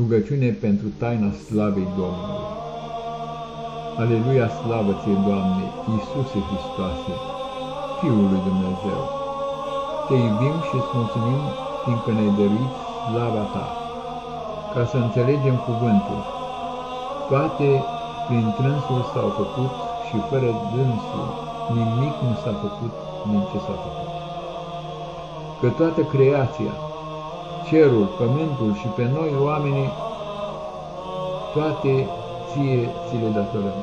Rugăciune pentru taina slavei Domnului. Aleluia, slavă ție, Doamne, Iisuse Hristoase, Fiul lui Dumnezeu! Te iubim și îți mulțumim, fiindcă ne-ai dăruit slava Ta, ca să înțelegem cuvântul. Toate prin trânsul s-au făcut și fără dânsul nimic nu s-a făcut din ce s-a făcut. Că toată creația, cerul, pământul și pe noi oamenii, toate ție ți le datorăm.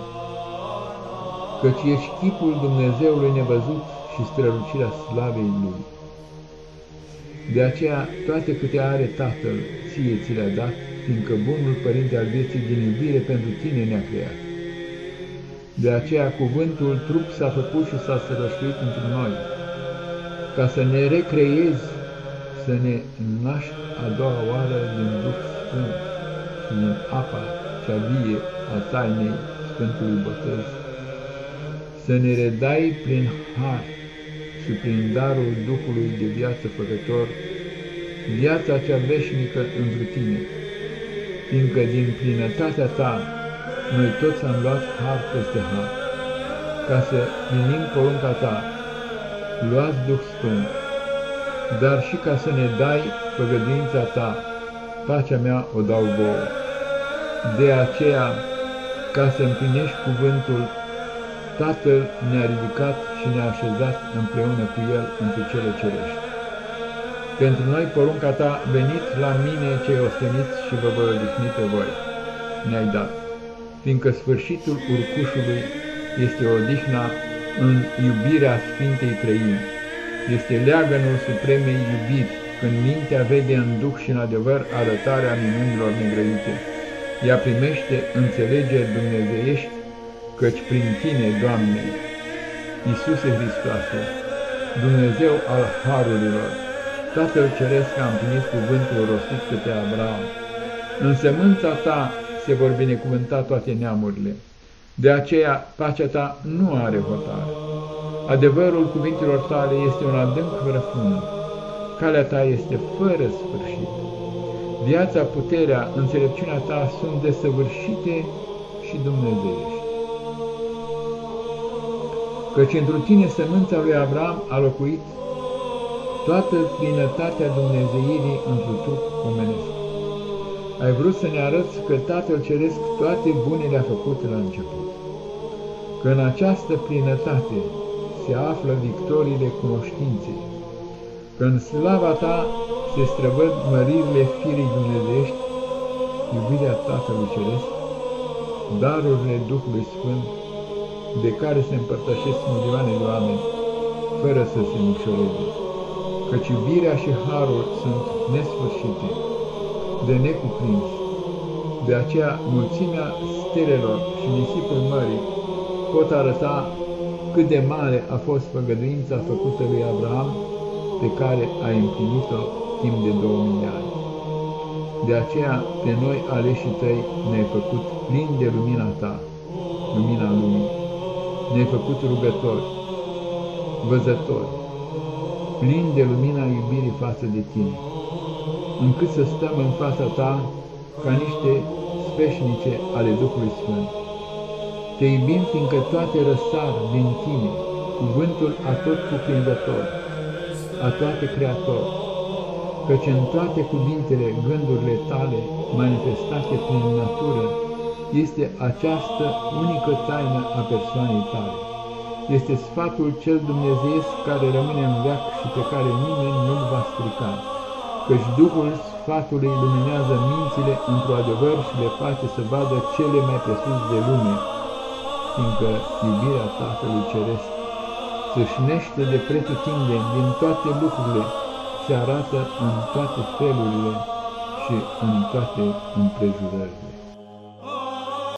Căci ești chipul Dumnezeului nevăzut și strălucirea slavei Lui. De aceea, toate câte are Tatăl, ție ți le-a dat, fiindcă Bunul Părinte al vieții din iubire pentru tine ne-a creat. De aceea, cuvântul trup s-a făcut și s-a sărășuit între noi, ca să ne recreezi să ne naști a doua oară din Duh Sfânt și din apa cea vie a tainei Sfântului Botez, să ne redai prin har și prin darul Duhului de viață făcător, viața cea veșnică întru tine, fiindcă din plinătatea ta noi toți am luat har peste har, ca să plinim porunca ta, luați Duh Sfânt, dar și ca să ne dai făgăduința ta, pacea mea o dau vouă. De aceea, ca să împlinești cuvântul, Tatăl ne-a ridicat și ne-a așezat împreună cu El într cele cerești. Pentru noi porunca ta, venit la mine cei osteniți și vă voi odihni pe voi, ne-ai dat, fiindcă sfârșitul urcușului este odihna în iubirea Sfintei Trăimi este leagănul supremei iubiri, când mintea vede în duh și în adevăr arătarea minunilor negrăite. Ea primește înțelegeri dumnezeiești, căci prin tine, Doamne, Iisuse Hristoase, Dumnezeu al Harurilor, Tatăl Ceresc a împlinit cuvântul rostit către Abraham. În semânța ta se vor binecuvânta toate neamurile. De aceea, pacea ta nu are hotare. Adevărul cuvintelor tale este un adânc răfund. Calea ta este fără sfârșit. Viața, puterea, înțelepciunea ta sunt desăvârșite și dumnezeiești. Căci într tine sămânța lui Abraham a locuit toată plinătatea Dumnezeirii într-un trup omenesc. Ai vrut să ne arăți că Tatăl Ceresc toate bunele a făcut la început. Că în această plinătate se află victoriile cunoștinței, că în slava ta se străvăd măririle firii dumnezești, iubirea Tatălui Ceresc, darurile Duhului Sfânt, de care se împărtășesc milioane de oameni, fără să se micșoreze, căci iubirea și harul sunt nesfârșite, de necuprins. De aceea mulțimea stelelor și nisipul mării pot arăta cât de mare a fost făgăduința făcută lui Abraham, pe care a împlinit-o timp de două mii ani. De aceea, pe noi aleșii tăi ne-ai făcut plin de lumina ta, lumina lumii. Ne-ai făcut rugători, văzători, plin de lumina iubirii față de tine, încât să stăm în fața ta ca niște speșnice ale Duhului Sfânt. Te iubim fiindcă toate răsar din tine, cuvântul atot cuprinzător, a toate creator, căci în toate cuvintele, gândurile tale, manifestate prin natură, este această unică taină a persoanei tale. Este sfatul cel dumnezeiesc care rămâne în veac și pe care nimeni nu-l va strica, căci Duhul sfatului luminează mințile într-o adevăr și le face să vadă cele mai presus de lume, fiindcă iubirea Tatălui Ceresc sâșnește de pretutindeni din toate lucrurile, se arată în toate felurile și în toate împrejurările.